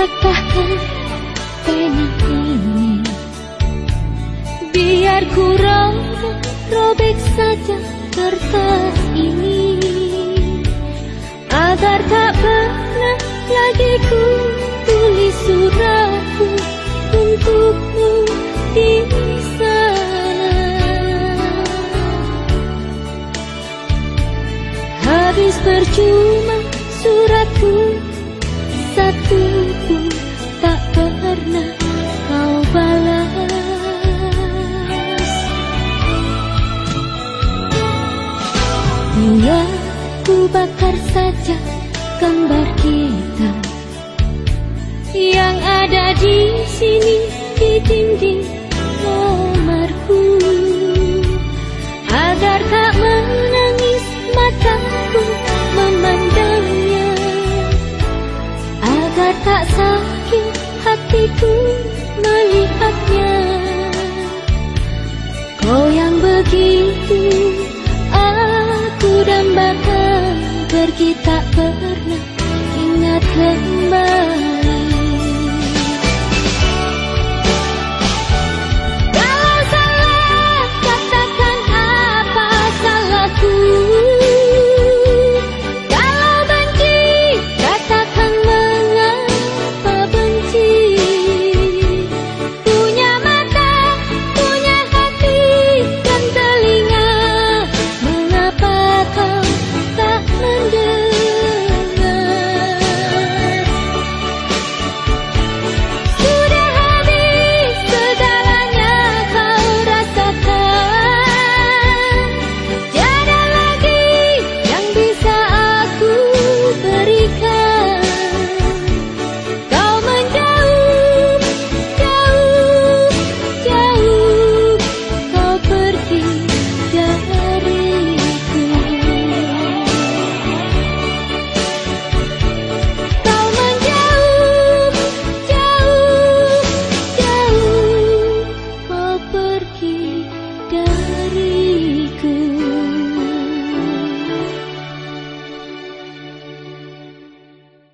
patahkan pena ini. Biar ku robek, robek saja kertas ini. Agar tak pernah lagi ku tulis suratku untukmu di sana. Habis percuma suratku satu bakar saja gambar kita. Yang ada di sini di dinding kamarku. Agar tak menangis mataku memandangnya. Agar tak sakit hatiku melihatnya tak pernah ingat kembali